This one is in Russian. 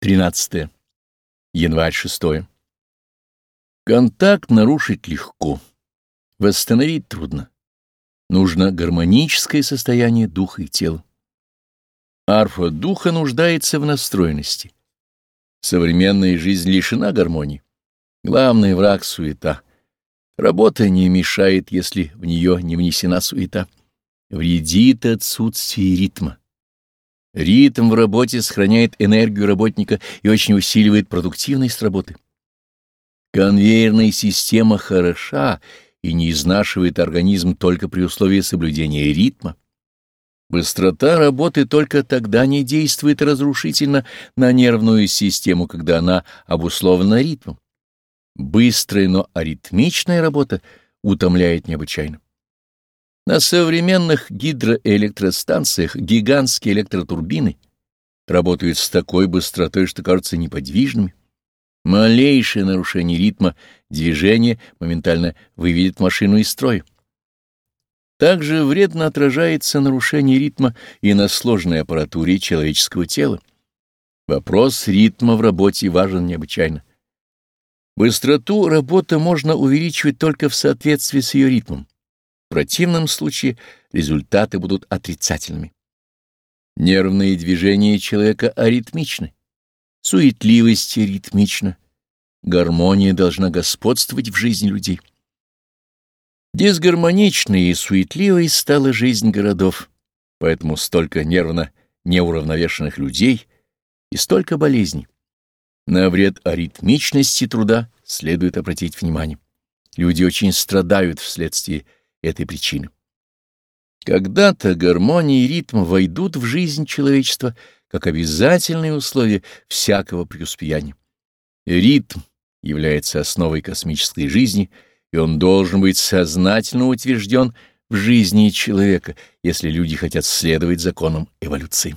13. Январь 6. Контакт нарушить легко, восстановить трудно. Нужно гармоническое состояние духа и тела. Арфа духа нуждается в настроенности. Современная жизнь лишена гармонии. Главный враг — суета. Работа не мешает, если в нее не внесена суета. Вредит отсутствие ритма. Ритм в работе сохраняет энергию работника и очень усиливает продуктивность работы. Конвейерная система хороша и не изнашивает организм только при условии соблюдения ритма. Быстрота работы только тогда не действует разрушительно на нервную систему, когда она обусловлена ритмом. Быстрая, но аритмичная работа утомляет необычайно. На современных гидроэлектростанциях гигантские электротурбины работают с такой быстротой, что кажутся неподвижными. Малейшее нарушение ритма движения моментально выведет машину из строя. Также вредно отражается нарушение ритма и на сложной аппаратуре человеческого тела. Вопрос ритма в работе важен необычайно. Быстроту работы можно увеличивать только в соответствии с ее ритмом. В противном случае результаты будут отрицательными. Нервные движения человека аритмичны, суетливость ритмична, гармония должна господствовать в жизни людей. Дисгармоничной и суетливой стала жизнь городов, поэтому столько нервно неуравновешенных людей и столько болезней. На вред аритмичности труда следует обратить внимание. Люди очень страдают вследствие этой причины. Когда-то гармония и ритм войдут в жизнь человечества как обязательные условия всякого преуспеяния. Ритм является основой космической жизни, и он должен быть сознательно утвержден в жизни человека, если люди хотят следовать законам эволюции.